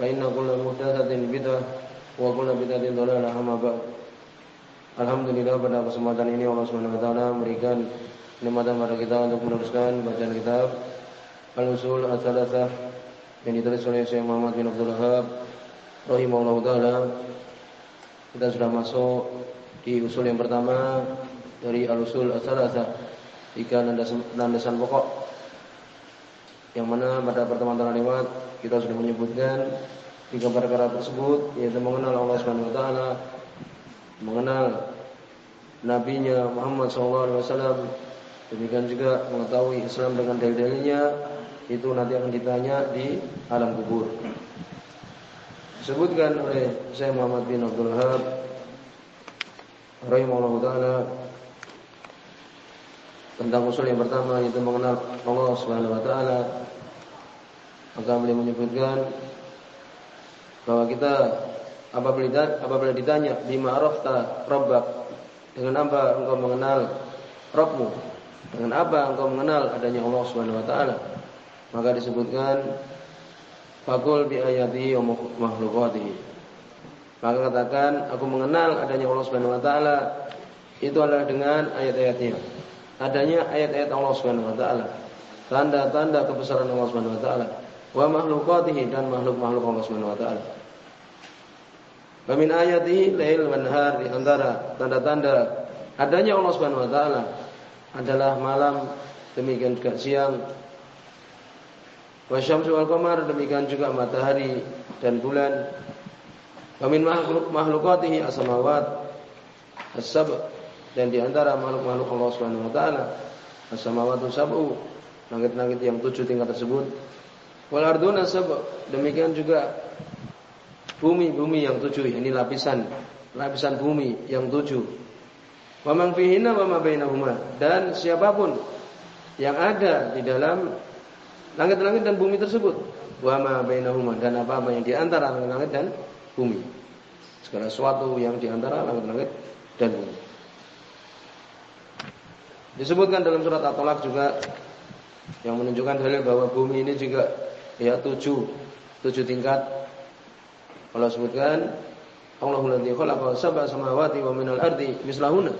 fa inna kulla muhdatsatin bid'ah wa kulla bid'atin dhalalah amma ba'd. Alhamdulillah pada kesempatan ini Allah Subhanahu wa taala memberikan nikmatan kepada kita untuk meneruskan bacaan kitab Al-Usul Ats-Tsalatsah yang ditulis oleh Syekh Muhammad bin Abdul Wahab rahimahullahu taala. Kita sudah masuk di usul yang pertama dari Al-Usul Ats-Tsalatsah tiga landasan pokok yang mana pada pertemuan lewat kita sudah menyebutkan tiga perkara tersebut yaitu mengenal Allah Subhanahu wa taala, mengenal nabinya Muhammad SAW demikian juga mengetahui Islam dengan dalil-dalilnya itu nanti akan ditanya di alam kubur. Disebutkan oleh Syekh Muhammad bin Abdul Wahab rahimahullah taala tentang usul yang pertama yaitu mengenal Allah Subhanahu wa taala. Maka beliau menyebutkan bahwa kita apabila ditanya lima arafta rabbak? Dengan apa engkau mengenal Rabbmu? Dengan apa engkau mengenal adanya Allah Subhanahu wa taala? Maka disebutkan fakul bi ayati wa makhluqatihi. Maka katakan aku mengenal adanya Allah Subhanahu wa taala itu adalah dengan ayat-ayatnya adanya ayat-ayat Allah Subhanahu wa taala tanda-tanda kebesaran Allah Subhanahu wa taala wa makhluqatihi dan makhluk-makhluk Allah Subhanahu wa taala Wamin ayati lail wan nahar di antara tanda-tanda adanya Allah Subhanahu wa taala adalah malam demikian juga siang. Wasyamsu wal qamar demikian juga matahari dan bulan. Wamin makhluk makhlukatihi as-samawat as-sab dan di antara makhluk-makhluk Allah Subhanahu wa taala as-samawatu sab'u langit-langit yang tujuh tingkat tersebut wal arduna sab demikian juga bumi-bumi yang tujuh ini lapisan lapisan bumi yang tujuh. Wa man fihina wa ma bainahuma dan siapa pun yang ada di dalam langit-langit dan bumi tersebut wa ma bainahuma dan apa-apa yang di antara langit-langit dan bumi. Segala sesuatu yang di antara langit-langit dan bumi disebutkan dalam surat At-Talaq juga yang menunjukkan dalil bahwa bumi ini juga ya tujuh tujuh tingkat Allah sebutkan Allahu ladzi khalaqa sab'a samawati wa minal ardi mislahunna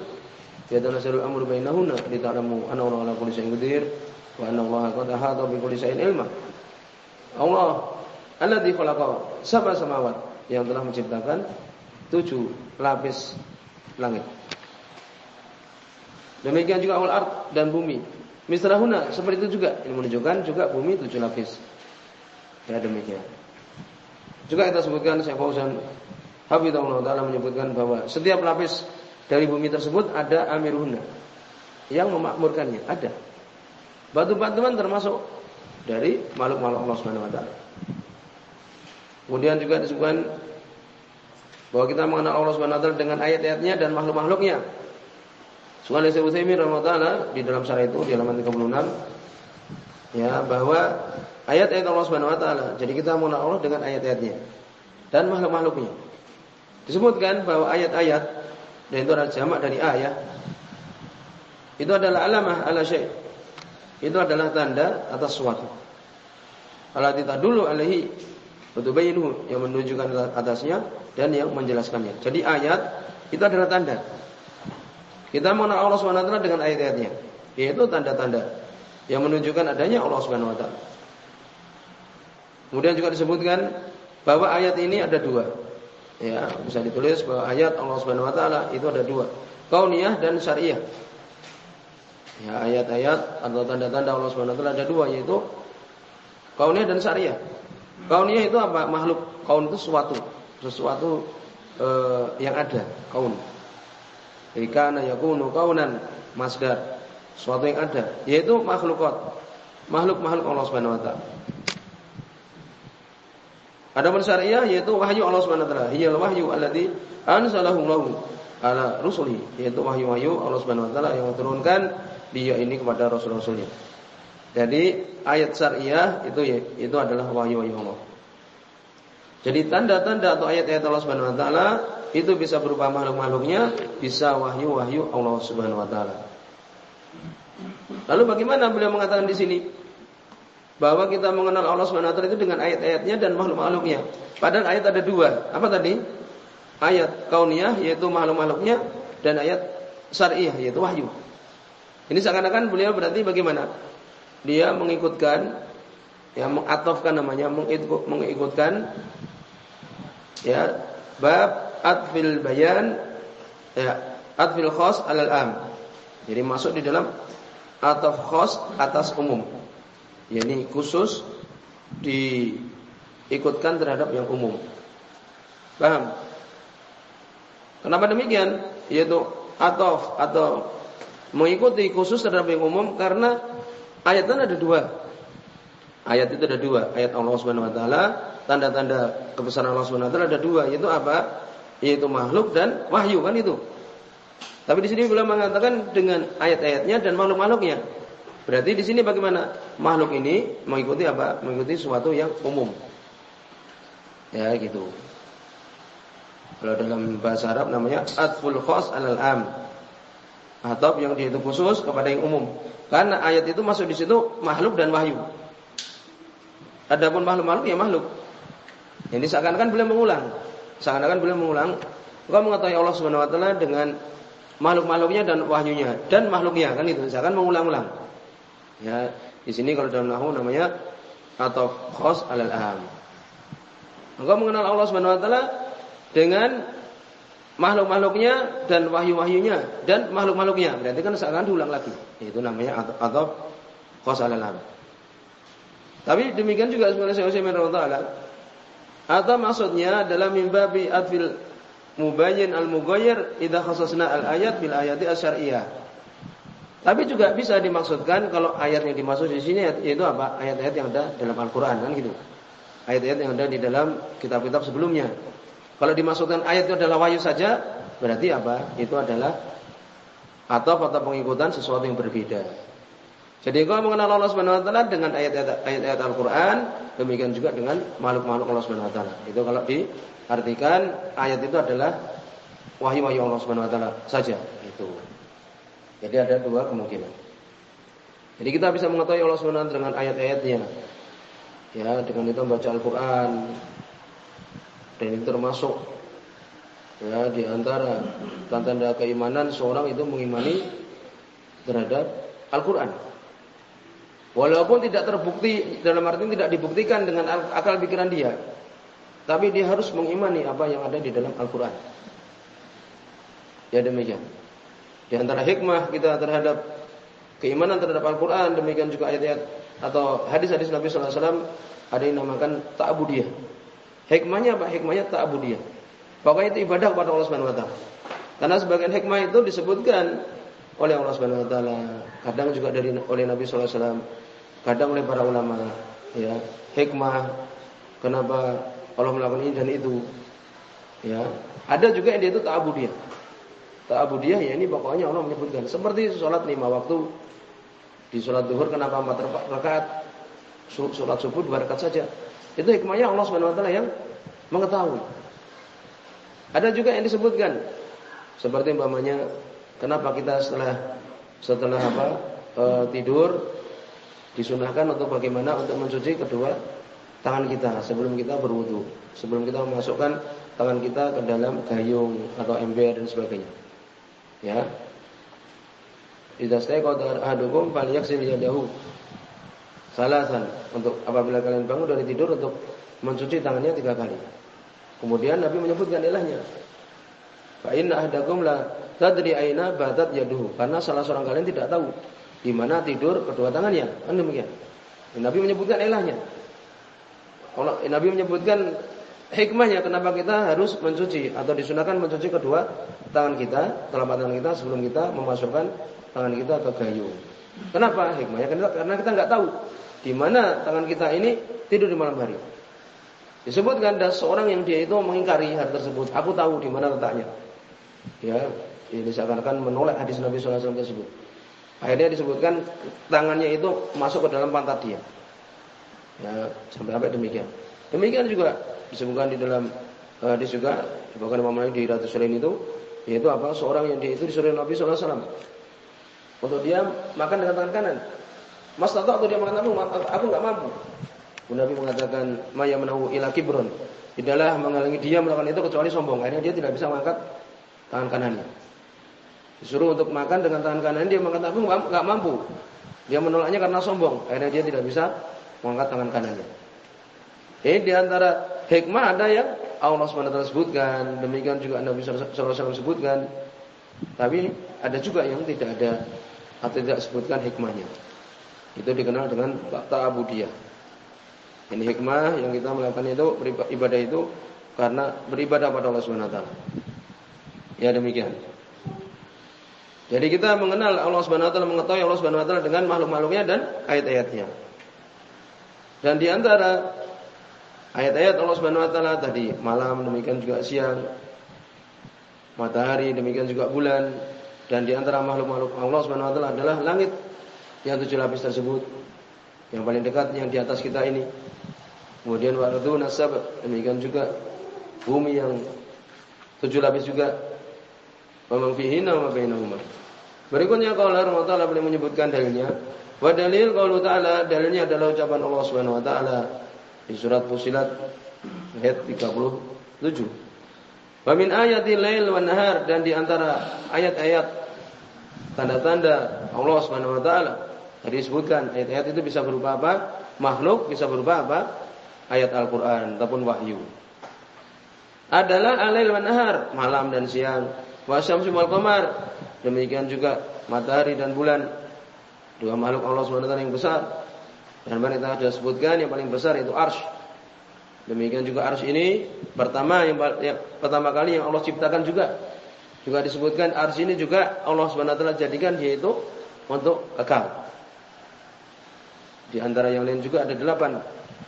yatanazzalu al-amru bainahunna lita'lamu anna Allah ala kulli shay'in qadir wa anna Allah qad ahata bi kulli shay'in ilma. Allah khalaqa sab'a yang telah menciptakan tujuh lapis langit. Demikian juga al ard dan bumi. Mislahuna seperti itu juga. Ini menunjukkan juga bumi tujuh lapis. Ya demikian. Juga kita sebutkan Syekh Fauzan Habibullah taala menyebutkan bahwa setiap lapis dari bumi tersebut ada amiruhna yang memakmurkannya, ada. Batu-batuan termasuk dari makhluk-makhluk Allah Subhanahu wa taala. Kemudian juga disebutkan bahwa kita mengenal Allah Subhanahu wa taala dengan ayat-ayatnya dan makhluk-makhluknya. Soal Syekh Utsaimin rahimahullah di dalam syarah itu di halaman 36 ya bahwa ayat-ayat Allah Subhanahu wa taala. Jadi kita mengenal Allah dengan ayat-ayatnya dan makhluk-makhluknya. Disebutkan bahwa ayat-ayat dan itu adalah jamak dari ayat itu adalah alamah ala syai. Itu adalah tanda atas suatu. Allah tidak dulu alaihi bayinu yang menunjukkan atasnya dan yang menjelaskannya. Jadi ayat itu adalah tanda. Kita mengenal Allah taala dengan ayat-ayatnya, yaitu tanda-tanda yang menunjukkan adanya Allah taala. Kemudian juga disebutkan bahwa ayat ini ada dua. Ya, bisa ditulis bahwa ayat Allah taala itu ada dua. Kauniyah dan syariah. Ya, ayat-ayat atau tanda-tanda Allah taala ada dua yaitu kauniyah dan syariah. Kauniyah itu apa? Makhluk. Kaun itu sesuatu, sesuatu eh, yang ada, kaun. Ikana yakunu kaunan masdar. Sesuatu yang ada, yaitu makhlukat. Makhluk-makhluk Allah Subhanahu wa taala. Adapun syariah yaitu wahyu Allah Subhanahu wa taala. Hiyal wahyu alladzi anzalahu lahu ala rusuli, yaitu wahyu-wahyu Allah Subhanahu wa taala yang turunkan dia ini kepada rasul-rasulnya. Jadi ayat syariah itu ya, itu adalah wahyu-wahyu Allah. Jadi tanda-tanda atau ayat-ayat Allah Subhanahu wa taala itu bisa berupa makhluk-makhluknya, bisa wahyu-wahyu Allah Subhanahu wa taala. Lalu bagaimana beliau mengatakan di sini? bahwa kita mengenal Allah Subhanahu wa taala itu dengan ayat-ayatnya dan makhluk-makhluknya. Padahal ayat ada dua. Apa tadi? Ayat kauniyah yaitu makhluk-makhluknya dan ayat syariah yaitu wahyu. Ini seakan-akan beliau berarti bagaimana? Dia mengikutkan ya mengatofkan namanya mengikutkan ya bab atfil bayan ya atfil khos alal am. Jadi masuk di dalam ataf khos atas umum yakni khusus diikutkan terhadap yang umum. Paham? Kenapa demikian? Yaitu atau atau mengikuti khusus terhadap yang umum karena ayatnya ada dua. Ayat itu ada dua. Ayat Allah Subhanahu Wa Taala, tanda-tanda kebesaran Allah Subhanahu Wa Taala ada dua. Yaitu apa? Yaitu makhluk dan wahyu kan itu. Tapi di sini beliau mengatakan dengan ayat-ayatnya dan makhluk-makhluknya. Berarti di sini bagaimana? Makhluk ini mengikuti apa? Mengikuti sesuatu yang umum. Ya gitu. Kalau dalam bahasa Arab namanya atful khas alal am. Atau yang dia itu khusus kepada yang umum. Karena ayat itu masuk di situ makhluk dan wahyu. Adapun makhluk-makhluk ya makhluk. Ini seakan-akan beliau mengulang. Seakan-akan beliau mengulang. Engkau mengetahui Allah Subhanahu wa taala dengan makhluk-makhluknya dan wahyunya dan makhluknya kan itu. Seakan mengulang-ulang. Ya, di sini kalau dalam nahu namanya atau khos alal am. Engkau mengenal Allah Subhanahu wa taala dengan makhluk-makhluknya dan wahyu-wahyunya dan makhluk-makhluknya. Berarti kan seakan diulang lagi. Itu namanya atau khos alal am. Tapi demikian juga sebenarnya saya Utsaimin taala atau maksudnya dalam mimbabi atfil mubayyin al-mughayyir idza khassasna al-ayat bil ayati asyariyah. Tapi juga bisa dimaksudkan kalau ayat yang dimaksud di sini yaitu apa? Ayat-ayat yang ada dalam Al-Qur'an kan gitu. Ayat-ayat yang ada di dalam kitab-kitab sebelumnya. Kalau dimaksudkan ayat itu adalah wahyu saja, berarti apa? Itu adalah atau atau pengikutan sesuatu yang berbeda. Jadi kalau mengenal Allah Subhanahu wa taala dengan ayat-ayat Al-Qur'an, demikian juga dengan makhluk-makhluk Allah Subhanahu wa taala. Itu kalau diartikan ayat itu adalah wahyu-wahyu Allah Subhanahu wa taala saja, itu. Jadi ada dua kemungkinan. Jadi kita bisa mengetahui Allah SWT dengan ayat-ayatnya. Ya, dengan itu membaca Al-Quran. Dan itu termasuk ya di antara tanda-tanda keimanan seorang itu mengimani terhadap Al-Quran. Walaupun tidak terbukti dalam arti tidak dibuktikan dengan akal pikiran dia, tapi dia harus mengimani apa yang ada di dalam Al-Quran. Ya demikian. Di antara hikmah kita terhadap keimanan terhadap Al-Quran, demikian juga ayat-ayat atau hadis-hadis Nabi Sallallahu Alaihi Wasallam ada yang dinamakan ta'budiyah. Hikmahnya apa? Hikmahnya ta'budiyah. Pokoknya itu ibadah kepada Allah Subhanahu Wa Taala. Karena sebagian hikmah itu disebutkan oleh Allah Subhanahu Wa Taala, kadang juga dari oleh Nabi Sallallahu Alaihi Wasallam, kadang oleh para ulama. Ya, hikmah kenapa Allah melakukan ini dan itu. Ya, ada juga yang dia itu ta'budiyah. Ta'abudiyah ya ini pokoknya Allah menyebutkan. Seperti sholat lima waktu. Di sholat duhur kenapa empat rakaat? Sholat subuh dua rakaat saja. Itu hikmahnya Allah Taala yang mengetahui. Ada juga yang disebutkan. Seperti umpamanya kenapa kita setelah setelah apa e, tidur disunahkan untuk bagaimana untuk mencuci kedua tangan kita sebelum kita berwudu, sebelum kita memasukkan tangan kita ke dalam gayung atau ember dan sebagainya. Ya. Idza staqata ahadukum falyaghsil yadahu. Salasan untuk apabila kalian bangun dari tidur untuk mencuci tangannya tiga kali. Kemudian Nabi menyebutkan ilahnya. Fa inna ahadakum la tadri aina batat yaduhu. Karena salah seorang kalian tidak tahu di mana tidur kedua tangannya. Kan demikian. Nabi menyebutkan ilahnya. Nabi menyebutkan hikmahnya kenapa kita harus mencuci atau disunahkan mencuci kedua tangan kita, telapak tangan kita sebelum kita memasukkan tangan kita ke gayung. Kenapa hikmahnya? Karena kita nggak tahu di mana tangan kita ini tidur di malam hari. Disebutkan ada seorang yang dia itu mengingkari hal tersebut. Aku tahu di mana letaknya. Ya, ini seakan-akan menolak hadis Nabi SAW tersebut. Akhirnya disebutkan tangannya itu masuk ke dalam pantat dia. Ya, sampai-sampai demikian. Demikian juga disebutkan di dalam hadis juga bahkan Imam Malik di Ratus Sulaim itu yaitu apa? Seorang yang dia itu disuruh Nabi SAW untuk dia makan dengan tangan kanan. Mas tahu atau dia makan aku, aku nggak mampu. Nabi mengatakan maya menahu ila kibron. Tidaklah menghalangi dia melakukan itu kecuali sombong. Akhirnya dia tidak bisa mengangkat tangan kanannya. Disuruh untuk makan dengan tangan kanan dia mengatakan aku nggak mampu. Dia menolaknya karena sombong. Akhirnya dia tidak bisa mengangkat tangan kanannya. Ini di antara hikmah ada yang Allah SWT sebutkan. Demikian juga Nabi SAW sebutkan. Tapi ada juga yang tidak ada atau tidak sebutkan hikmahnya. Itu dikenal dengan ta'abudiyah. Ini hikmah yang kita melakukan itu ibadah itu karena beribadah pada Allah taala. Ya demikian. Jadi kita mengenal Allah Subhanahu wa taala, mengetahui Allah Subhanahu wa taala dengan makhluk-makhluknya dan ayat-ayatnya. Dan di antara ayat-ayat Allah Subhanahu wa taala tadi malam demikian juga siang matahari demikian juga bulan dan di antara makhluk-makhluk Allah Subhanahu wa taala adalah langit yang tujuh lapis tersebut yang paling dekat yang di atas kita ini Kemudian wardu nasab demikian juga bumi yang tujuh lapis juga. Memang fihina wa bainahuma. Berikutnya kalau Allah Taala boleh menyebutkan dalilnya. Wa dalil kalau Ta'ala dalilnya adalah ucapan Allah Subhanahu wa taala di surat Fusilat ayat 37. Wa min ayatil lail wan nahar dan di antara ayat-ayat tanda-tanda Allah Subhanahu wa taala tadi disebutkan ayat-ayat itu bisa berupa apa? Makhluk bisa berupa apa? ayat Al-Quran ataupun wahyu. Adalah alail wa nahar, malam dan siang. Wasyamsu wal qamar. Demikian juga matahari dan bulan. Dua makhluk Allah SWT yang besar. Dan kita sudah sebutkan yang paling besar itu arsh. Demikian juga arsh ini pertama yang, yang pertama kali yang Allah ciptakan juga. Juga disebutkan arsh ini juga Allah SWT jadikan dia itu untuk kekal. Di antara yang lain juga ada delapan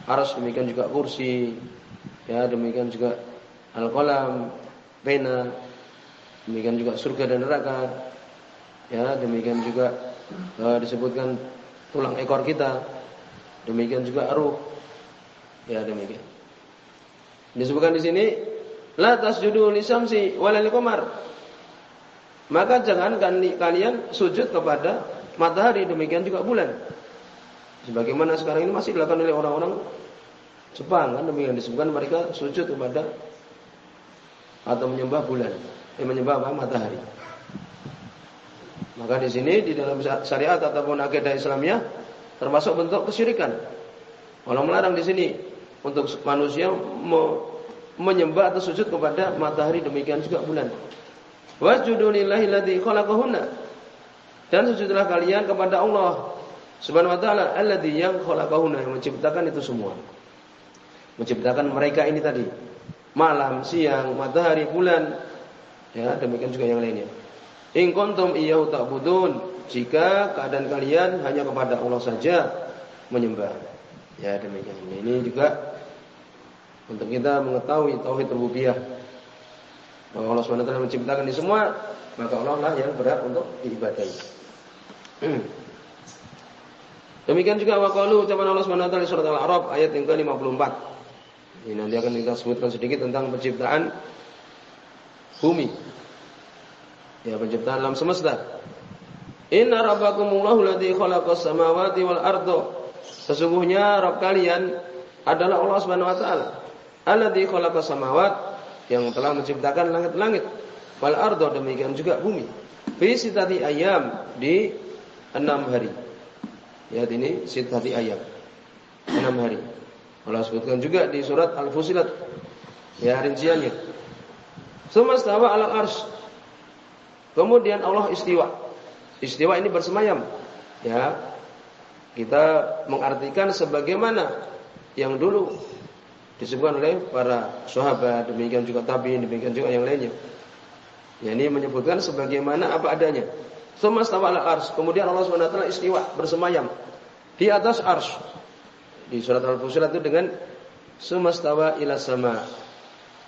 Aras demikian juga kursi, ya demikian juga al-qalam, pena, demikian juga surga dan neraka, ya demikian juga uh, disebutkan tulang ekor kita, demikian juga ruh, ya demikian. Disebutkan di sini, la tasjudu lisamsi walal qamar. Maka jangan kalian sujud kepada matahari demikian juga bulan. Sebagaimana sekarang ini masih dilakukan oleh orang-orang Jepang kan demikian disebutkan mereka sujud kepada atau menyembah bulan, eh, menyembah apa? matahari. Maka di sini di dalam syariat ataupun agenda Islamnya termasuk bentuk kesyirikan. Allah melarang di sini untuk manusia menyembah atau sujud kepada matahari demikian juga bulan. Wasjudu lillahi khalaqahunna. Dan sujudlah kalian kepada Allah Subhanahu wa taala alladzi yang khalaqahuna yang menciptakan itu semua. Menciptakan mereka ini tadi. Malam, siang, matahari, bulan. Ya, demikian juga yang lainnya. In kuntum iyyahu ta'budun. Jika keadaan kalian hanya kepada Allah saja menyembah. Ya, demikian. Ini juga untuk kita mengetahui tauhid rububiyah. Bahwa Allah SWT menciptakan ini semua, maka Allah lah yang berat untuk diibadahi. Demikian juga waqalu ucapan Allah wa taala surat Al-A'raf ayat yang ke-54. Ini nanti akan kita sebutkan sedikit tentang penciptaan bumi. Ya, penciptaan alam semesta. Inna rabbakumullahu alladzi khalaqas samawati wal arda. Sesungguhnya Rabb kalian adalah Allah Subhanahu wa taala. Alladzi khalaqas samawat yang telah menciptakan langit-langit wal arda demikian juga bumi. Fi sitati ayam di enam hari. Ya ini sitati ayat. Enam hari. Allah sebutkan juga di surat Al-Fusilat. Ya rinciannya. Semastawa ala ars. Kemudian Allah istiwa. Istiwa ini bersemayam. Ya. Kita mengartikan sebagaimana yang dulu disebutkan oleh para sahabat, demikian juga tabi'in, demikian juga yang lainnya. Ya, ini menyebutkan sebagaimana apa adanya. Semastawa ala ars. Kemudian Allah SWT istiwa bersemayam di atas ars. Di surat Al-Fusilat itu dengan sumastawa ila sama.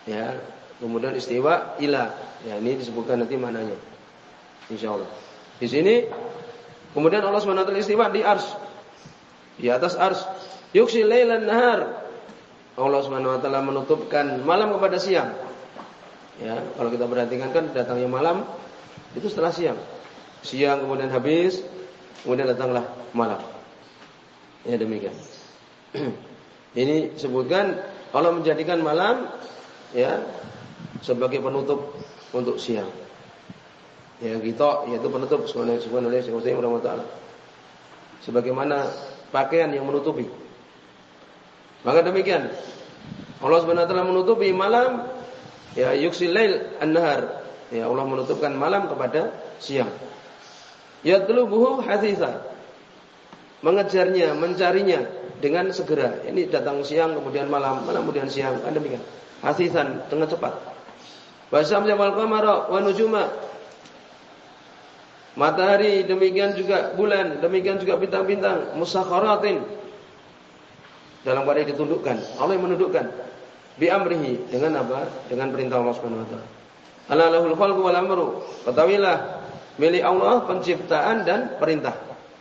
Ya, kemudian istiwa ila. Ya, ini disebutkan nanti mananya. Insyaallah. Di sini kemudian Allah SWT istiwa di ars. Di atas ars. Yuksi lailan nahar. Allah SWT menutupkan malam kepada siang. Ya, kalau kita perhatikan kan datangnya malam itu setelah siang. Siang kemudian habis, kemudian datanglah malam. Ya demikian. Ini sebutkan Allah menjadikan malam ya sebagai penutup untuk siang. Ya kita yaitu penutup rahimahullah. Sebagaimana pakaian yang menutupi. Maka demikian Allah Subhanahu taala menutupi malam ya yuksil lail an-nahar. Ya Allah menutupkan malam kepada siang. Yatlubuhu hasisa. Mengejarnya, mencarinya dengan segera. Ini datang siang kemudian malam, malam kemudian siang, kan demikian. Hasisan dengan cepat. Wasam wal qamara wa nujuma. Matahari demikian juga bulan, demikian juga bintang-bintang musakharatin. Dalam keadaan ditundukkan. Allah yang menundukkan. Bi amrihi dengan apa? Dengan perintah Allah Subhanahu wa taala. Khalqu wal amru. Ketahuilah milik Allah penciptaan dan perintah.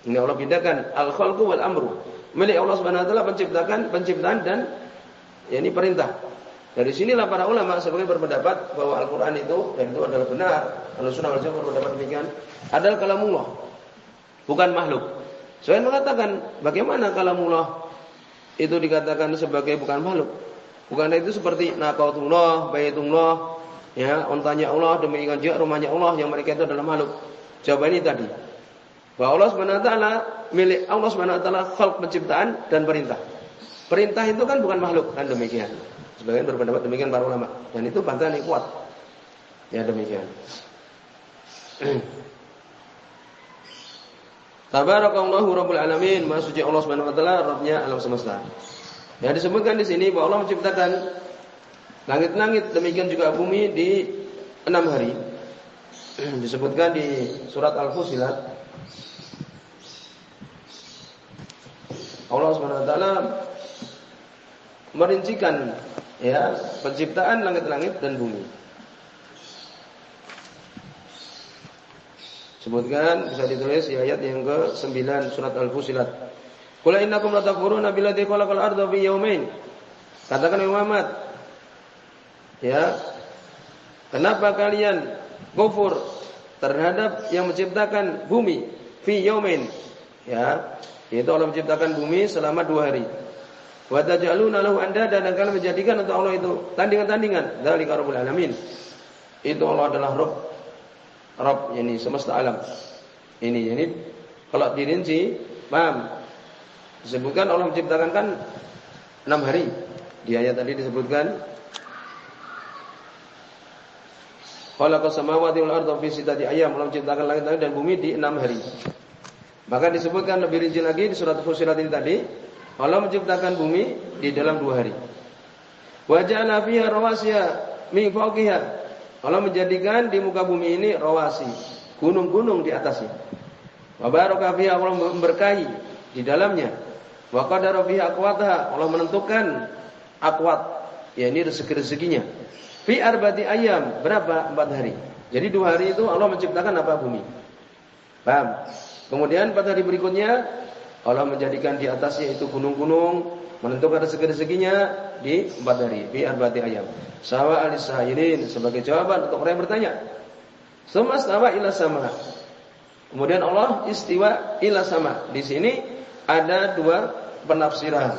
Ini Allah bedakan al-khalqu wal amru. Milik Allah Subhanahu wa taala penciptakan, penciptaan dan ya ini perintah. Dari sinilah para ulama sebagai berpendapat bahwa Al-Qur'an itu dan itu adalah benar. Kalau sunnah wal berpendapat demikian adalah kalamullah. Bukan makhluk. Saya mengatakan bagaimana kalamullah itu dikatakan sebagai bukan makhluk. Bukan itu seperti naqatullah, baitullah, ya, ontanya Allah, demikian juga rumahnya Allah yang mereka itu adalah makhluk. Jawaban ini tadi. Bahwa Allah Subhanahu wa milik Allah Subhanahu wa taala khalq penciptaan dan perintah. Perintah itu kan bukan makhluk kan demikian. Sebagian berpendapat demikian para ulama dan itu bantahan yang kuat. Ya demikian. Tabarakallahu rabbul alamin, Maha suci Allah Subhanahu wa taala Rabbnya alam semesta. Ya disebutkan di sini bahwa Allah menciptakan langit-langit demikian juga bumi di enam hari. disebutkan di surat Al-Fusilat Allah Subhanahu wa taala merincikan ya penciptaan langit-langit dan bumi. Sebutkan bisa ditulis di ayat yang ke-9 surat Al-Fusilat. Qul innakum latakfuruna billadzi khalaqal arda fi yawmain. Katakan Muhammad, ya, kenapa kalian kufur terhadap yang menciptakan bumi fi yaumin? Ya, yaitu Allah menciptakan bumi selama dua hari. Wa taj'aluna lahu andada dan kalian menjadikan untuk Allah itu tandingan-tandingan. Dzalika rabbul alamin. Itu Allah adalah Rabb. Rabb yani semesta alam. Ini ini kalau dirinci, paham? Disebutkan Allah menciptakan kan enam hari. Di ayat tadi disebutkan Khalaqa samawati wal arda fi sittati ayyam. Allah menciptakan langit dan bumi di enam hari. Maka disebutkan lebih rinci lagi di surat Fusilat ini tadi, Allah menciptakan bumi di dalam dua hari. Wajah fiha rawasiya min fawqiha. Allah menjadikan di muka bumi ini rawasi, gunung-gunung di atasnya. Wa baraka fiha Allah memberkahi di dalamnya. Wa qadara fiha aqwataha. Allah menentukan akwat, ya ini rezeki-rezekinya. Fi arbati ayam, berapa? Empat hari. Jadi dua hari itu Allah menciptakan apa bumi. Paham? Kemudian pada hari berikutnya Allah menjadikan di atasnya itu gunung-gunung, menentukan rezeki-rezekinya di empat hari, di arba'ati ayam. Sawa alisahirin sebagai jawaban untuk orang yang bertanya. Semastawa ila sama. Kemudian Allah istiwa ila sama. Di sini ada dua penafsiran.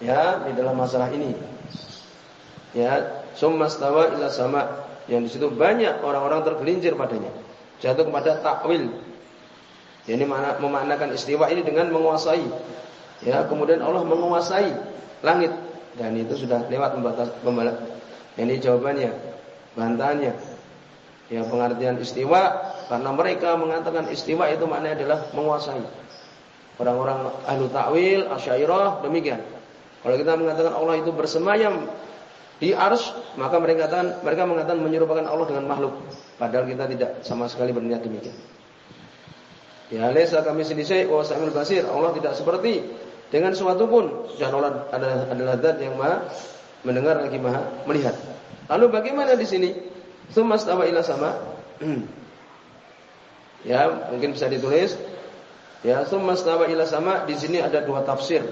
Ya, di dalam masalah ini. Ya, semastawa ila sama. Yang di situ banyak orang-orang tergelincir padanya. Jatuh kepada takwil ini memaknakan istiwa ini dengan menguasai. Ya, kemudian Allah menguasai langit dan itu sudah lewat pembatas pembalas. Ini jawabannya, bantahannya. Ya, pengertian istiwa karena mereka mengatakan istiwa itu maknanya adalah menguasai. Orang-orang ahlu takwil, asyairah demikian. Kalau kita mengatakan Allah itu bersemayam di ars, maka mereka mengatakan mereka mengatakan menyerupakan Allah dengan makhluk. Padahal kita tidak sama sekali berniat demikian. Ya laisa kami syai' wa samiul basir. Allah tidak seperti dengan suatu pun dan Allah adalah adalah zat yang maha mendengar lagi maha melihat. Lalu bagaimana di sini? Sumastawa ila sama. ya, mungkin bisa ditulis. Ya, sumastawa ila sama di sini ada dua tafsir.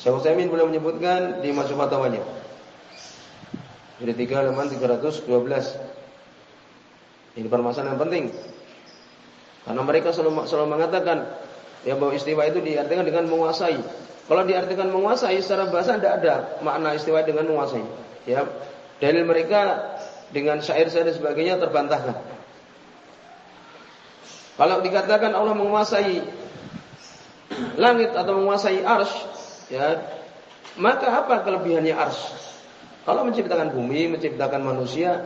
Syekh Utsaimin boleh menyebutkan di Majmu' Fatawanya. Jadi 3 halaman 312. Ini permasalahan yang penting. Karena mereka selalu, selalu mengatakan ya bahwa istiwa itu diartikan dengan menguasai. Kalau diartikan menguasai secara bahasa tidak ada makna istiwa dengan menguasai. Ya, dalil mereka dengan syair-syair dan sebagainya terbantahkan. Kalau dikatakan Allah menguasai langit atau menguasai ars, ya, maka apa kelebihannya ars? Kalau menciptakan bumi, menciptakan manusia,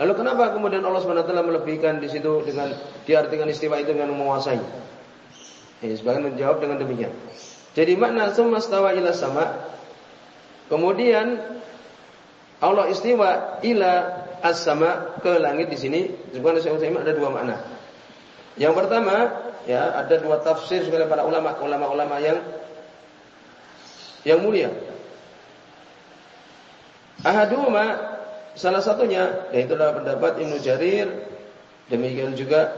lalu kenapa kemudian Allah SWT melebihkan di situ dengan diartikan istiwa itu dengan menguasai? Ya, sebagian menjawab dengan demikian. Jadi makna semastawa ila sama. Kemudian Allah istiwa ila as-sama ke langit di sini. Sebenarnya saya ada dua makna. Yang pertama, ya ada dua tafsir oleh para ulama, ulama-ulama yang yang mulia. Ahaduma salah satunya yaitu adalah pendapat Ibnu Jarir, demikian juga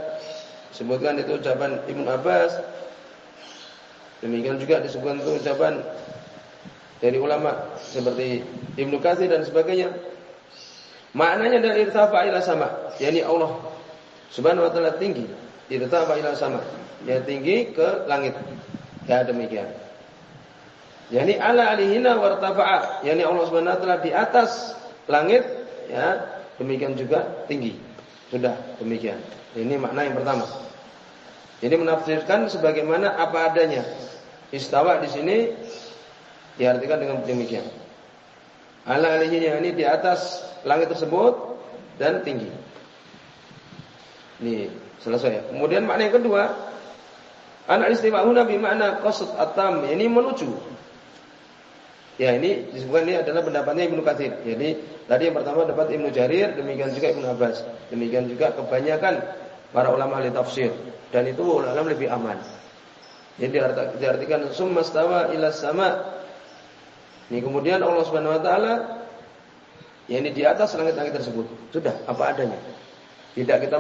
sebutkan itu ucapan Ibnu Abbas, Demikian juga disebutkan itu ucapan dari ulama seperti Ibnu Katsir dan sebagainya. Maknanya dari irtafa ila sama, yakni Allah Subhanahu wa taala tinggi, irtafa ila sama, ya tinggi ke langit. Ya demikian. Yani ala alihina wartafa'a, yakni Allah Subhanahu wa taala di atas langit, ya demikian juga tinggi. Sudah demikian. Ini makna yang pertama. Jadi menafsirkan sebagaimana apa adanya. Istawa di sini diartikan dengan demikian. Ala alihinya ini di atas langit tersebut dan tinggi. Ini selesai. Kemudian makna yang kedua, anak istiwa huna makna qasd atam, ini menuju. Ya ini disebutkan ini adalah pendapatnya Ibnu Katsir. Jadi tadi yang pertama dapat Ibnu Jarir, demikian juga Ibnu Abbas, demikian juga kebanyakan para ulama ahli tafsir dan itu ulama lebih aman. Jadi diartikan summa stawa ila sama. Ini kemudian Allah Subhanahu wa taala ini di atas langit-langit tersebut. Sudah apa adanya. Tidak kita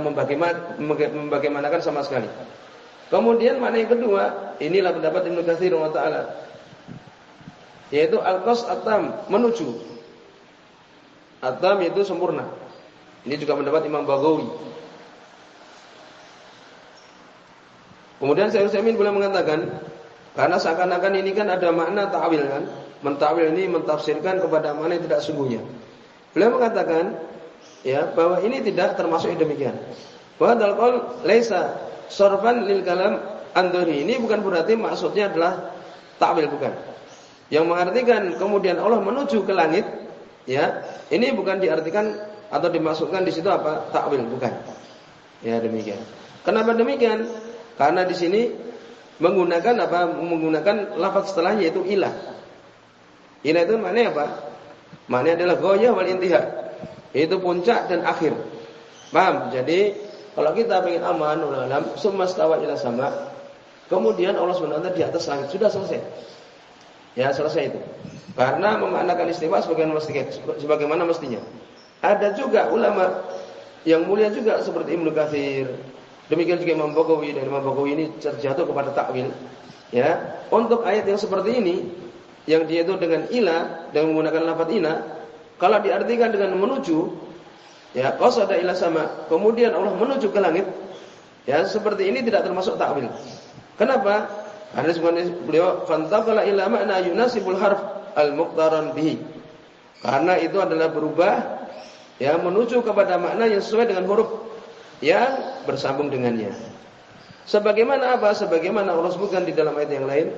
membagaimanakan sama sekali. Kemudian mana yang kedua, inilah pendapat Ibnu Katsir wa taala. Yaitu al-qas atam menuju. Atam itu sempurna. Ini juga pendapat Imam Baghawi. Kemudian saya Utsaimin boleh mengatakan karena seakan-akan ini kan ada makna ta'wil kan. Mentawil ini mentafsirkan kepada mana yang tidak sungguhnya. Beliau mengatakan ya bahwa ini tidak termasuk yang demikian. Bahwa dalqol laisa sorban lil kalam andori ini bukan berarti maksudnya adalah ta'wil bukan. Yang mengartikan kemudian Allah menuju ke langit ya, ini bukan diartikan atau dimasukkan di situ apa? ta'wil bukan. Ya demikian. Kenapa demikian? Karena di sini menggunakan apa? Menggunakan lafaz setelahnya yaitu ilah. Ilah itu maknanya apa? Maknanya adalah goyah wal intiha. Itu puncak dan akhir. Paham? Jadi kalau kita ingin aman alam sumastawa ila sama, kemudian Allah SWT di atas langit sudah selesai. Ya, selesai itu. Karena memaknakan istiwa sebagaimana mestinya, sebagaimana mestinya. Ada juga ulama yang mulia juga seperti Ibnu Katsir, Demikian juga Imam Bagawi dan Imam Bagawi ini terjatuh kepada takwil. Ya, untuk ayat yang seperti ini yang dia itu dengan ila dengan menggunakan lafaz ina, kalau diartikan dengan menuju ya qasada ila sama, kemudian Allah menuju ke langit, ya seperti ini tidak termasuk takwil. Kenapa? Karena sebenarnya beliau fantaqala ila makna yunasibul harf al-muqtaran bihi. Karena itu adalah berubah ya menuju kepada makna yang sesuai dengan huruf yang bersambung dengannya. Sebagaimana apa? Sebagaimana Allah sebutkan di dalam ayat yang lain.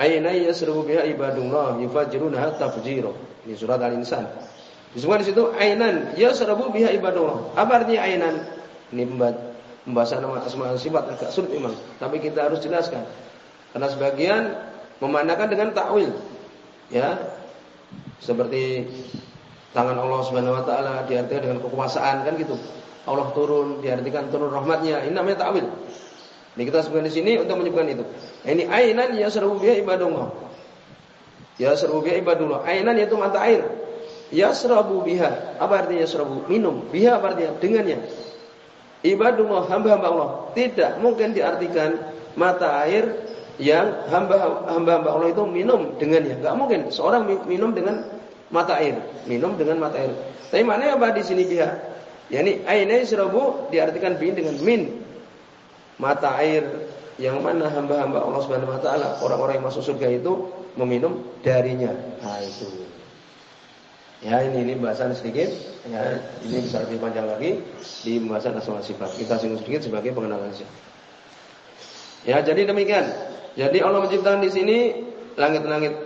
Aina yasrubu biha ibadullah yufajiruna tafjira. Di surat Al-Insan. Disebutkan di situ ainan yasrubu biha ibadullah. Apa artinya ainan? Ini pembahasan nama asma sifat agak sulit memang, tapi kita harus jelaskan. Karena sebagian memandangkan dengan takwil. Ya. Seperti tangan Allah Subhanahu wa taala diartikan dengan kekuasaan kan gitu. Allah turun diartikan turun rahmatnya. Ini namanya ta'wil. Ini kita sebutkan di sini untuk menyebutkan itu. Ini ainan yasrabu biha ibadullah. Yasrabu biha ibadullah. Ainan yaitu mata air. Yasrabu biha. Apa artinya yasrabu? Minum. Biha apa artinya? Dengannya. Ibadullah hamba-hamba Allah. Tidak mungkin diartikan mata air yang hamba-hamba Allah itu minum dengannya. Gak mungkin seorang minum dengan mata air, minum dengan mata air. Tapi mana apa di sini biha? Yani aina yasrabu diartikan bin dengan min mata air yang mana hamba-hamba Allah Subhanahu wa taala, orang-orang yang masuk surga itu meminum darinya. Nah, itu. Ya, ini ini bahasan sedikit. Ya, ini bisa lebih panjang lagi di pembahasan asal sifat. Kita singgung sedikit sebagai pengenalan saja. Ya, jadi demikian. Jadi Allah menciptakan di sini langit-langit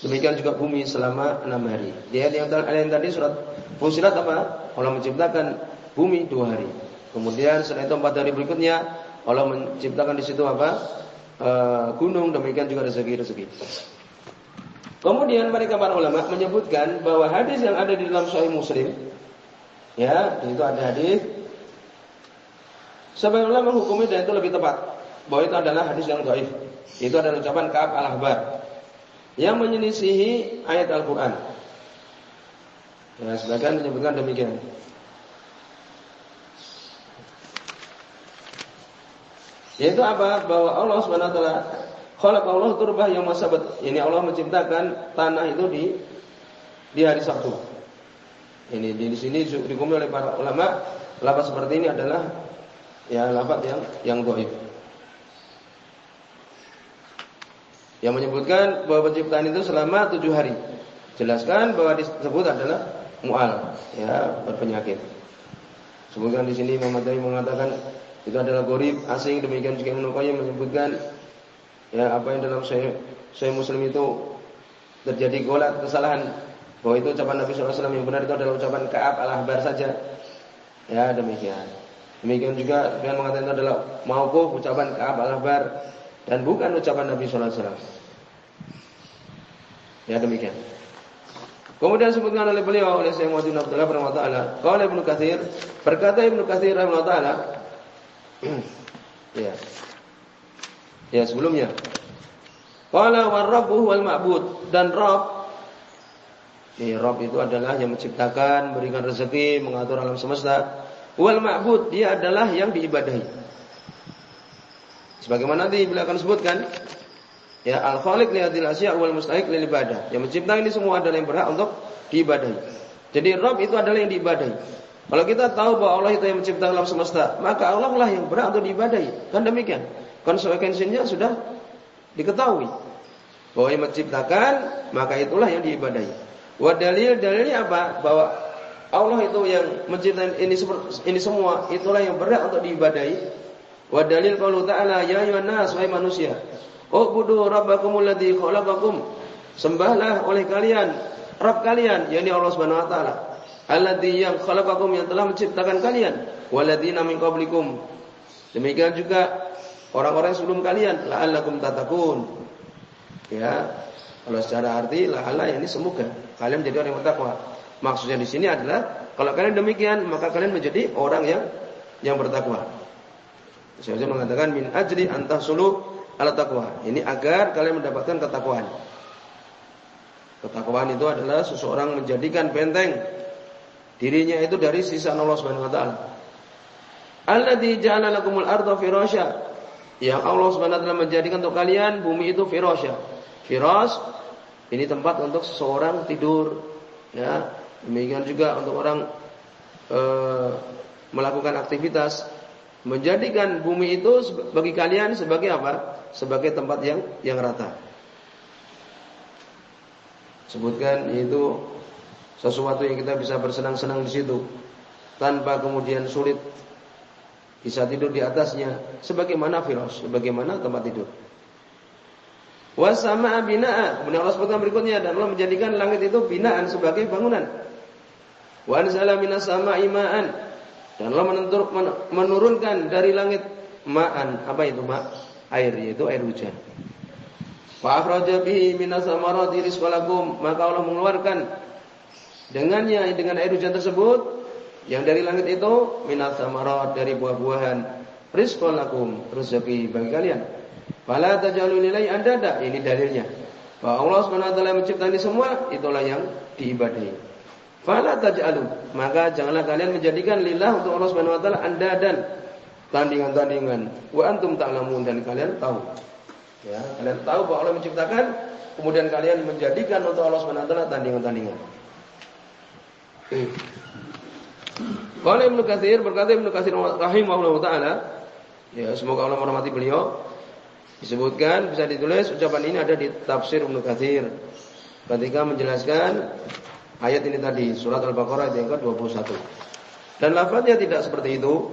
demikian juga bumi selama enam hari. Dia yang, yang tadi surat Fusilat apa? Allah menciptakan bumi dua hari. Kemudian setelah itu empat hari berikutnya Allah menciptakan di situ apa? E, gunung, demikian juga rezeki-rezeki. Kemudian mereka para ulama menyebutkan bahwa hadis yang ada di dalam Sahih Muslim, ya, itu ada hadis. Sebagian ulama menghukumi dan itu lebih tepat bahwa itu adalah hadis yang dhaif. Itu adalah ucapan Ka'ab al-Ahbar yang menyelisihi ayat Al-Qur'an. Ya, sebagian menyebutkan demikian. Yaitu apa? Bahwa Allah Subhanahu wa taala khalaq Allah turbah yang masabat. Ini Allah menciptakan tanah itu di di hari Sabtu. Ini di, di sini dikumul oleh para ulama, lafaz seperti ini adalah ya lafaz yang yang dhaif. Yang menyebutkan bahwa penciptaan itu selama tujuh hari. Jelaskan bahwa disebut adalah mual, ya berpenyakit. Sebutkan di sini Muhammad mengatakan itu adalah gorib asing demikian juga Ibnu menyebutkan ya apa yang dalam saya saya muslim itu terjadi golat kesalahan. Bahwa itu ucapan Nabi SAW yang benar itu adalah ucapan Kaab al-Ahbar saja. Ya demikian. Demikian juga dengan mengatakan itu adalah mauquf ucapan Kaab al-Ahbar dan bukan ucapan Nabi SAW ya demikian. Kemudian disebutkan oleh beliau oleh Syekh Muhammad Abdullah bin Taala, qala Ibnu Katsir, berkata Ibnu Katsir rahimahullah taala, ya. Ya, sebelumnya. Qala warabbuhu wal ma'bud dan Rabb ini Rabb itu adalah yang menciptakan, berikan rezeki, mengatur alam semesta. Wal ma'bud dia adalah yang diibadahi. Sebagaimana nanti bila akan sebutkan, ya al-khaliq li hadil asya wal mustahiq lil ibadah. Yang menciptakan ini semua adalah yang berhak untuk diibadahi. Jadi Rabb itu adalah yang diibadahi. Kalau kita tahu bahwa Allah itu yang menciptakan alam semesta, maka Allah lah yang berhak untuk diibadahi. Kan demikian. Konsekuensinya sudah diketahui. Bahwa yang menciptakan, maka itulah yang diibadahi. Wa dalil dalilnya apa? Bahwa Allah itu yang menciptakan ini ini semua, itulah yang berhak untuk diibadahi. Wa dalil qaulu ta'ala ya ayuhan nas wahai manusia, ubudu rabbakumul ladzi khalaqakum. Sembahlah oleh kalian Rabb kalian, yakni Allah Subhanahu wa taala alladzi yang khalaqakum yang telah menciptakan kalian walladzina min qablikum demikian juga orang-orang sebelum kalian la'allakum tatakun ya kalau secara arti la'alla ini semoga kalian menjadi orang yang bertakwa. Maksudnya di sini adalah kalau kalian demikian maka kalian menjadi orang yang yang bertakwa. Saya mengatakan min ajli antahsulu ala taqwa. Ini agar kalian mendapatkan ketakwaan. Ketakwaan itu adalah seseorang menjadikan benteng dirinya itu dari sisa Allah Subhanahu wa taala. Alladzi ja'ala lakumul arda. Yang Allah Subhanahu wa menjadikan untuk kalian bumi itu firasya. Firas ini tempat untuk seseorang tidur ya. Demikian juga untuk orang e, melakukan aktivitas menjadikan bumi itu bagi kalian sebagai apa? Sebagai tempat yang yang rata. Sebutkan yaitu sesuatu yang kita bisa bersenang-senang di situ tanpa kemudian sulit bisa tidur di atasnya sebagaimana firas, sebagaimana tempat tidur. Wasama binaa. Kemudian Allah sebutkan berikutnya dan Allah menjadikan langit itu binaan sebagai bangunan. Wa anzala minas sama'i ma'an. Dan Allah menurunkan dari langit ma'an. Apa itu ma? Air yaitu air hujan. Wa akhraja bihi minas samarati rizqalakum. Maka Allah mengeluarkan Dengannya dengan air hujan tersebut yang dari langit itu minat samarat dari buah-buahan rizqan lakum, rezeki bagi kalian. Fala tajalu nilai anda ini dalilnya. Bahwa Allah Subhanahu wa taala menciptakan ini semua itulah yang diibadahi. Fala taj'alu, maka janganlah kalian menjadikan lillah untuk Allah Subhanahu wa taala anda dan tandingan-tandingan. Wa antum ta'lamun dan kalian tahu. Ya, kalian tahu bahwa Allah menciptakan, kemudian kalian menjadikan untuk Allah Subhanahu wa taala tandingan-tandingan. Kalau Ibnu Katsir berkata Ibnu Katsir rahimahullah taala, ya semoga Allah merahmati beliau, disebutkan bisa ditulis ucapan ini ada di tafsir Ibnu Katsir ketika menjelaskan ayat ini tadi surat Al-Baqarah ayat yang ke-21. Dan lafaznya tidak seperti itu.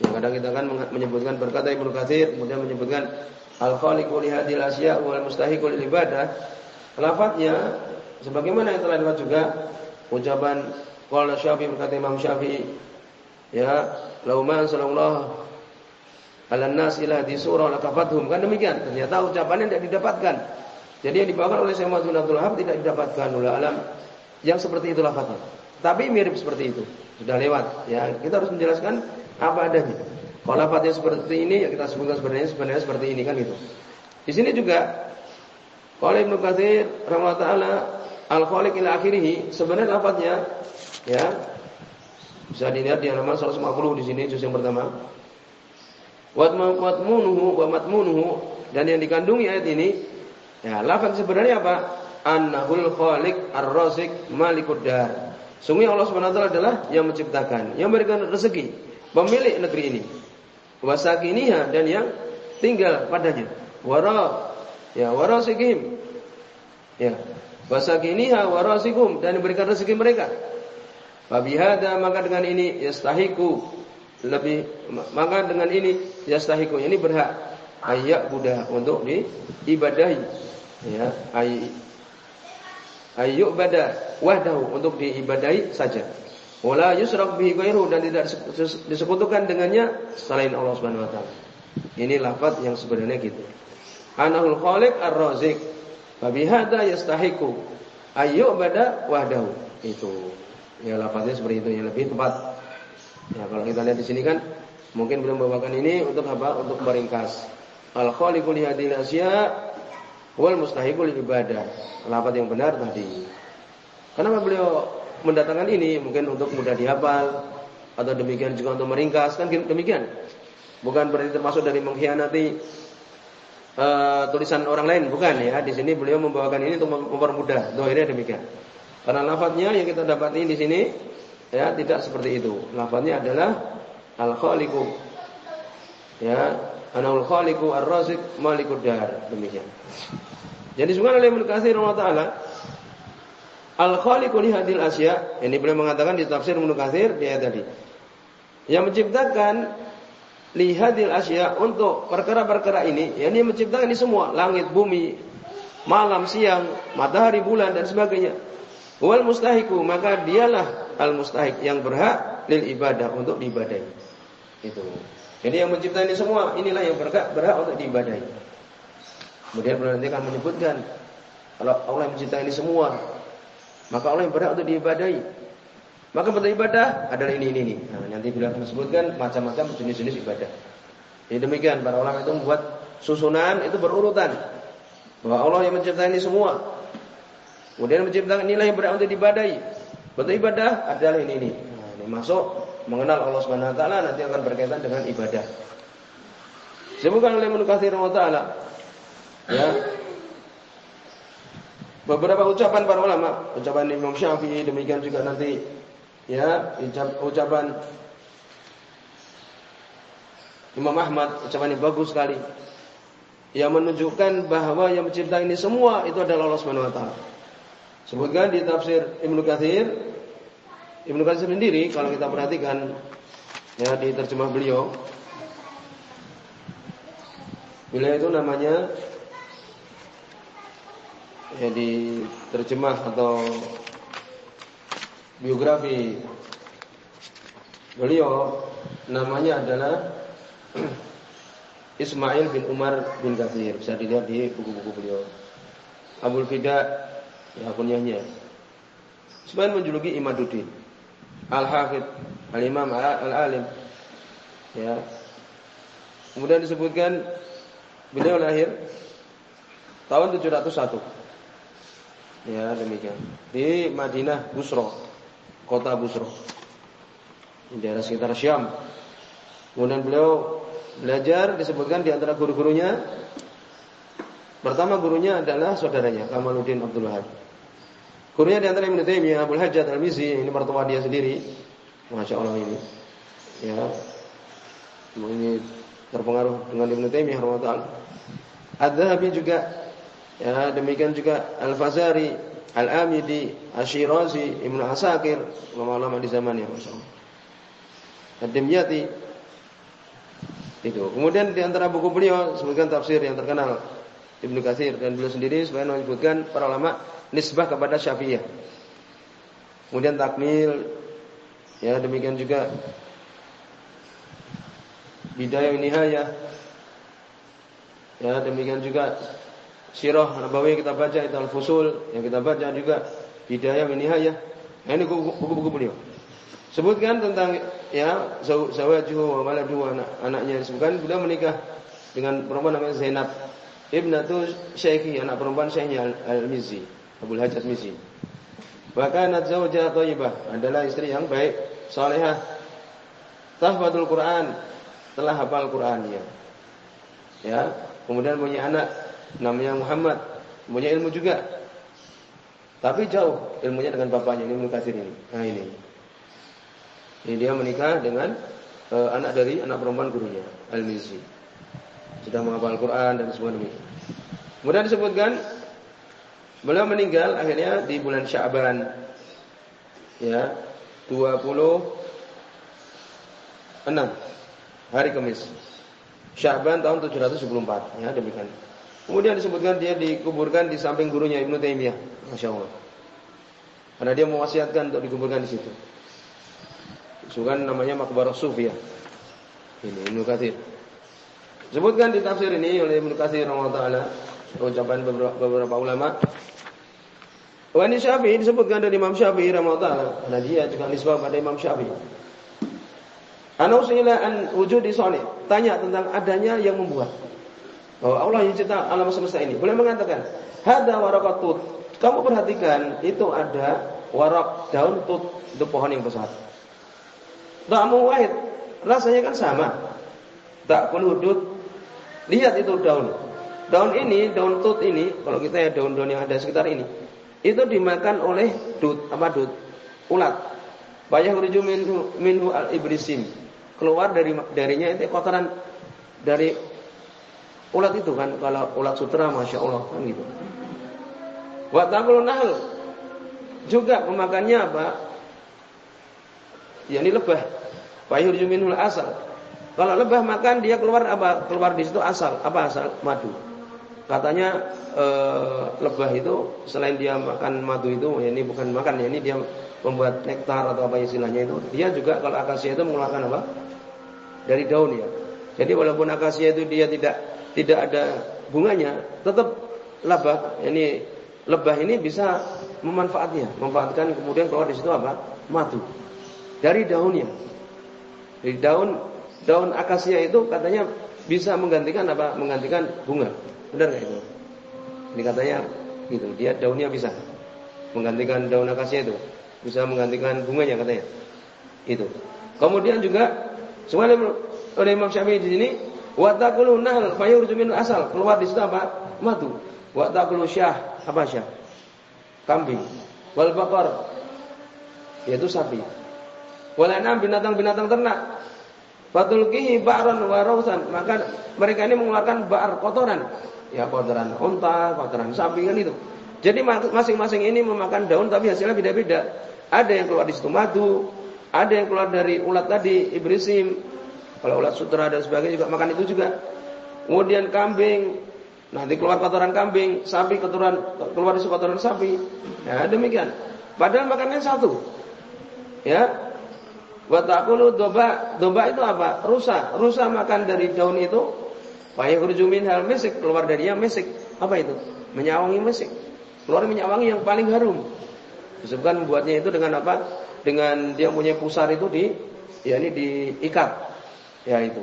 Yang kadang kita kan menyebutkan berkata Ibnu Katsir kemudian menyebutkan al-khaliqu li hadil asya wal mustahiqu lil ibadah. Lafaznya sebagaimana yang telah lewat juga ucapan qala Syafi'i berkata Imam Syafi'i ya lauma anzalallahu ala nas ila di surah lakafathum. Kan demikian ternyata ucapannya tidak didapatkan. Jadi yang dibawakan oleh Syekh Muhammad Abdul tidak didapatkan. Oleh alam yang seperti itu lafaznya tapi mirip seperti itu. Sudah lewat ya. Kita harus menjelaskan apa adanya. Kalau lafaznya seperti ini ya kita sebutkan sebenarnya sebenarnya seperti ini kan itu di sini juga kalau Ibnu Katsir rahimahullah taala al-khaliq ila akhirih sebenarnya lafaznya ya bisa dilihat di halaman 150 di sini juz yang pertama Wa matmunuhu wa matmunuhu dan yang dikandungi ayat ini ya lafaz sebenarnya apa? Annahul khaliq ar-razik malikud dar. Sungguh Allah Subhanahu wa taala adalah yang menciptakan, yang memberikan rezeki, pemilik negeri ini. Wasakiniha dan yang tinggal padanya. Wara ya warasikihim. Ya. Wasakiniha warasikum dan memberikan rezeki mereka. Fabihada maka dengan ini yastahiku. Lebih maka dengan ini yastahiku. Ini berhak ayak buddha untuk diibadahi. Ya ay ayyuk bada wahdahu untuk diibadahi saja. Wala yusrak bihi ghairu dan tidak disekutukan dengannya selain Allah Subhanahu wa taala. Ini lafaz yang sebenarnya gitu. Anahul khaliq ar-razik fa bihadza yastahiku. Ayyuk bada wahdahu. Itu ya lafaznya seperti itu yang lebih tepat Ya, kalau kita lihat di sini kan mungkin belum membawakan ini untuk apa? Untuk meringkas. Al khaliqu li hadil asya wal mustahiqu ibadah. Lafaz yang benar tadi. Kenapa beliau mendatangkan ini? Mungkin untuk mudah dihafal atau demikian juga untuk meringkas kan demikian. Bukan berarti termasuk dari mengkhianati uh, tulisan orang lain, bukan ya. Di sini beliau membawakan ini untuk mempermudah. Doainnya demikian. Karena lafadznya yang kita dapati di sini Ya, tidak seperti itu. Lafaznya adalah al-khaliqu. Ya, anal khaliqu ar-razik malikud dar. Demikian. Jadi sebenarnya oleh Ibnu Katsir taala Al-khaliqu li hadil asya, ini beliau mengatakan di tafsir Ibnu Katsir di tadi. Yang menciptakan li hadil asya untuk perkara-perkara ini, yakni menciptakan ini semua, langit, bumi, malam, siang, matahari, bulan dan sebagainya. Wal mustahiku maka dialah al mustahik yang berhak lil ibadah untuk diibadahi. Itu. Jadi yang mencipta ini semua inilah yang berhak berhak untuk diibadahi. Kemudian nanti akan menyebutkan kalau Allah mencipta ini semua maka Allah yang berhak untuk diibadahi. Maka bentuk ibadah adalah ini ini ini. Nah, nanti beliau akan sebutkan macam-macam jenis-jenis ibadah. Jadi demikian para ulama itu membuat susunan itu berurutan bahwa Allah yang mencipta ini semua Kemudian menciptakan nilai yang berat untuk dibadai. Bentuk ibadah adalah ini ini. Nah, ini masuk mengenal Allah Subhanahu wa taala nanti akan berkaitan dengan ibadah. Sebutkan oleh Ibnu Katsir taala ya. Beberapa ucapan para ulama, ucapan Imam Syafi'i demikian juga nanti ya ucapan Imam Ahmad ucapan yang bagus sekali yang menunjukkan bahwa yang menciptakan ini semua itu adalah Allah Subhanahu wa taala. Sebutkan di tafsir Ibnu Katsir. Ibnu Katsir sendiri kalau kita perhatikan ya di terjemah beliau. Beliau itu namanya ya di terjemah atau biografi beliau namanya adalah Ismail bin Umar bin Katsir. Bisa dilihat di buku-buku beliau. Abul Fida ya kunyahnya. Sebenarnya menjuluki Imaduddin. Al-Hafidh, Al-Imam Al-Alim. Ya. Kemudian disebutkan beliau lahir tahun 701. Ya, demikian. Di Madinah Busro, kota Busro. Di daerah sekitar Syam. Kemudian beliau belajar disebutkan di antara guru-gurunya Pertama gurunya adalah saudaranya Kamaluddin Abdul Wahab. Gurunya di antara Ibnu Taimiyah, Abdul Hajjat Al-Mizi, ini mertua dia sendiri. Masya Allah ini. Ya. Ini terpengaruh dengan Ibnu Taimiyah rahimahullah. Adz-Dzahabi juga ya demikian juga Al-Fazari, Al-Amidi, Asy-Syirazi, Ibnu Asakir, ulama-ulama di zamannya masyaallah. Ad-Dimyati itu. Kemudian di antara buku beliau sebutkan tafsir yang terkenal Ibnu Katsir dan beliau sendiri sebenarnya menyebutkan para ulama nisbah kepada Syafi'iyah. Kemudian takmil ya demikian juga bidayah nihayah ya demikian juga sirah Nabawi kita baca itu al-fusul yang kita baca juga bidayah nihayah. Nah, ini buku-buku beliau. Sebutkan tentang ya zawajuhu wa maladuhu anak anaknya disebutkan beliau menikah dengan perempuan namanya Zainab ibnatu syekhi anak perempuan syekhnya Al-Mizzi, Abu Hajjaj Mizzi. Bahkan zawjah thayyibah adalah istri yang baik, salehah. Tahfadzul Quran, telah hafal Quran dia. Ya, kemudian punya anak namanya Muhammad, punya ilmu juga. Tapi jauh ilmunya dengan bapaknya ini Ibnu ini. Nah ini. Ini dia menikah dengan uh, anak dari anak perempuan gurunya, Al-Mizzi sudah menghafal Quran dan sebagainya. Kemudian disebutkan beliau meninggal akhirnya di bulan Sya'ban. Ya, 26 hari Kamis. Sya'ban tahun 774 ya demikian. Kemudian disebutkan dia dikuburkan di samping gurunya Ibnu Taimiyah. Masya Allah. Karena dia mewasiatkan untuk dikuburkan di situ. Disebutkan namanya Makbarah Sufi ya. Ini Ibnu Katsir. Sebutkan di tafsir ini oleh Ibnu Katsir taala ucapan beberapa, beberapa ulama. Wani Syafi'i disebutkan dari Imam Syafi'i rahimahullah dia juga nisbah pada Imam Syafi'i. Ana usila an wujudi salih. Tanya tentang adanya yang membuat. Bahwa Allah yang cipta alam semesta ini. Boleh mengatakan, "Hada warakatut." Kamu perhatikan, itu ada warak daun tut, itu pohon yang besar. Ta'mu wahid. Rasanya kan sama. Tak hudud Lihat itu daun. Daun ini, daun tut ini, kalau kita ya daun-daun yang ada sekitar ini, itu dimakan oleh dut, apa dut? Ulat. Bayah rujuk minhu, minhu al ibrisim. Keluar dari darinya itu kotoran dari ulat itu kan. Kalau ulat sutra, masya Allah kan gitu. Wa nahl juga memakannya apa? Ya ini lebah. Bayah rujuk minhu asal kalau lebah makan dia keluar apa? Keluar di situ asal. Apa asal? Madu. Katanya e, lebah itu selain dia makan madu itu, ya ini bukan makan ya ini dia membuat nektar atau apa istilahnya itu. Dia juga kalau akasia itu mengeluarkan apa? Dari daun ya. Jadi walaupun akasia itu dia tidak tidak ada bunganya, tetap lebah ini lebah ini bisa memanfaatnya, memanfaatkan kemudian keluar di situ apa? Madu. Dari daunnya. Dari daun daun akasia itu katanya bisa menggantikan apa? Menggantikan bunga. Benar nggak itu? Ini katanya gitu. Dia daunnya bisa menggantikan daun akasia itu. Bisa menggantikan bunganya katanya. Itu. Kemudian juga semuanya oleh Imam Syafi'i di sini wa taqulu nahl fayurju min asal. Keluar di situ apa? Madu. Wa taqulu syah. Apa syah? Kambing. Wal baqar yaitu sapi. Wal anam binatang-binatang ternak. Fatulkihi ba'ran wa rausan. Maka mereka ini mengeluarkan ba'ar kotoran. Ya kotoran unta, kotoran sapi kan itu. Jadi masing-masing ini memakan daun tapi hasilnya beda-beda. Ada yang keluar di situ madu, ada yang keluar dari ulat tadi ibrisim. Kalau ulat sutra dan sebagainya juga makan itu juga. Kemudian kambing, nanti keluar kotoran kambing, sapi kotoran keluar di kotoran sapi. Ya demikian. Padahal makannya satu. Ya, Wa taqulu doba, doba itu apa? Rusa. Rusa makan dari daun itu. Wa yakhruju hal misik, keluar darinya misik. Apa itu? Menyawangi misik. Keluar minyak wangi yang paling harum. Disebutkan membuatnya itu dengan apa? Dengan dia punya pusar itu di ya ini diikat. Ya itu.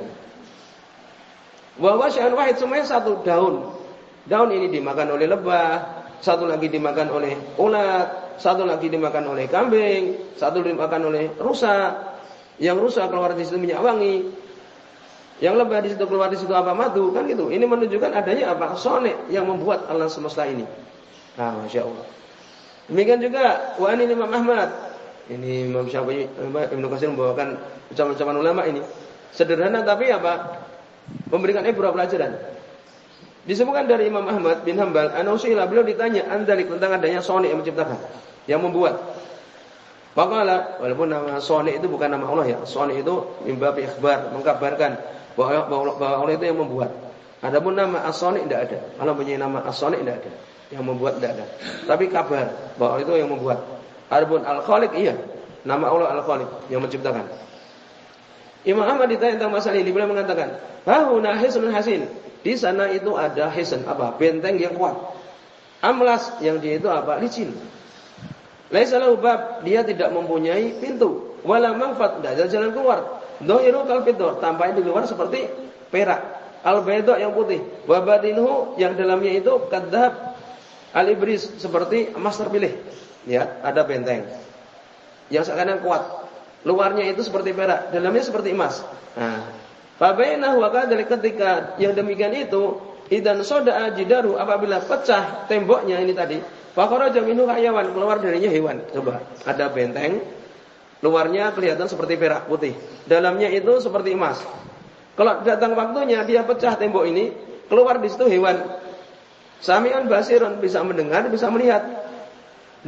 Bahwa syai'un wahid semuanya satu daun. Daun ini dimakan oleh lebah, satu lagi dimakan oleh ulat, satu lagi dimakan oleh kambing, satu dimakan oleh rusa. Yang rusa keluar di situ minyak wangi, yang lebah di situ keluar di situ apa madu kan gitu. Ini menunjukkan adanya apa? Sone yang membuat alam semesta ini. Nah, masya Allah. Demikian juga wa ini Imam Ahmad. Ini Imam Syafi'i, Ibnu Katsir membawakan ucapan-ucapan ulama ini. Sederhana tapi apa? Memberikan ibrah pelajaran. Disebutkan dari Imam Ahmad bin Hambal, Anausila beliau ditanya andalik tentang adanya Sone yang menciptakan, yang membuat. Maka walaupun nama Sone itu bukan nama Allah ya, Sone itu mimba ikhbar, mengkabarkan bahwa, Allah itu yang membuat. Adapun nama As-Soni tidak ada. Kalau punya nama As-Soni tidak ada. Yang membuat tidak ada. Tapi kabar bahwa itu yang membuat. Adapun Al-Khaliq iya. Nama Allah Al-Khaliq yang menciptakan. Imam Ahmad ditanya tentang masalah ini, beliau mengatakan, "Hahuna hisun hasin." Di sana itu ada hisun apa? Benteng yang kuat. Amlas yang dia itu apa? Licin. Laisa lahu bab, dia tidak mempunyai pintu. Wala manfaat, tidak ada jalan keluar. Dohiru kal fitur, tampaknya di luar seperti perak. Al bayda yang putih, wa batinhu yang dalamnya itu kadzab al ibris seperti emas terpilih. Ya, ada benteng. Yang seakan kuat. Luarnya itu seperti perak, dalamnya seperti emas. Nah, Fabainahu wa kadzalik ketika yang demikian itu idan soda jidaru apabila pecah temboknya ini tadi, fakharaja minhu hayawan keluar darinya hewan. Coba, ada benteng, Luarnya kelihatan seperti perak putih. Dalamnya itu seperti emas. Kalau datang waktunya dia pecah tembok ini, keluar di situ hewan. Sami'un basirun bisa mendengar, bisa melihat.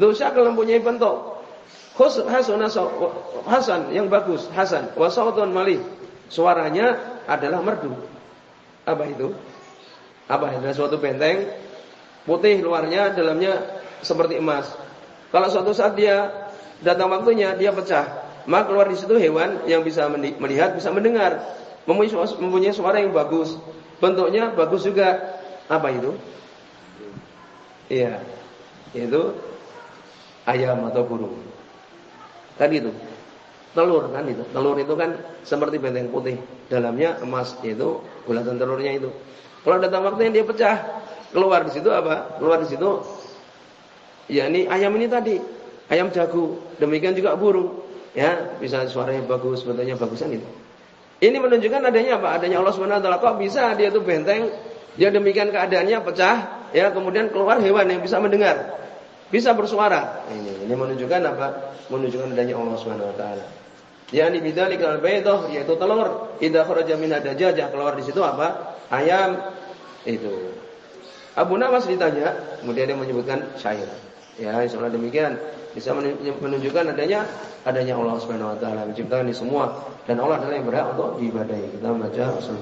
Dosa mempunyai bentuk. Hasan hasan yang bagus, hasan. Wa sautun malih. Suaranya adalah merdu. Apa itu? Apa? Adalah suatu benteng putih luarnya, dalamnya seperti emas. Kalau suatu saat dia datang waktunya dia pecah. Maka keluar di situ hewan yang bisa melihat, bisa mendengar, mempunyai suara yang bagus, bentuknya bagus juga. Apa itu? Iya, itu ayam atau burung. Kan itu. Telur kan itu. Telur itu kan seperti benteng putih. Dalamnya emas itu bulatan telurnya itu. Kalau datang waktunya dia pecah, keluar di situ apa? Keluar di situ ya ini ayam ini tadi ayam jago, demikian juga burung. Ya, bisa suaranya bagus, bentuknya bagusan itu. Ini menunjukkan adanya apa? Adanya Allah Subhanahu wa taala. Kok bisa dia itu benteng, dia demikian keadaannya pecah, ya, kemudian keluar hewan yang bisa mendengar. Bisa bersuara. Ini ini menunjukkan apa? Menunjukkan adanya Allah Subhanahu wa taala. Yani bidzalikal baidah yaitu telur, idza kharaja min dajajah keluar di situ apa? Ayam itu. Abu Nawas ditanya, kemudian dia menyebutkan syair. Ya, insyaallah demikian bisa menunjukkan adanya adanya Allah Subhanahu wa taala menciptakan ini semua dan Allah adalah yang berhak untuk diibadahi. Kita baca usul.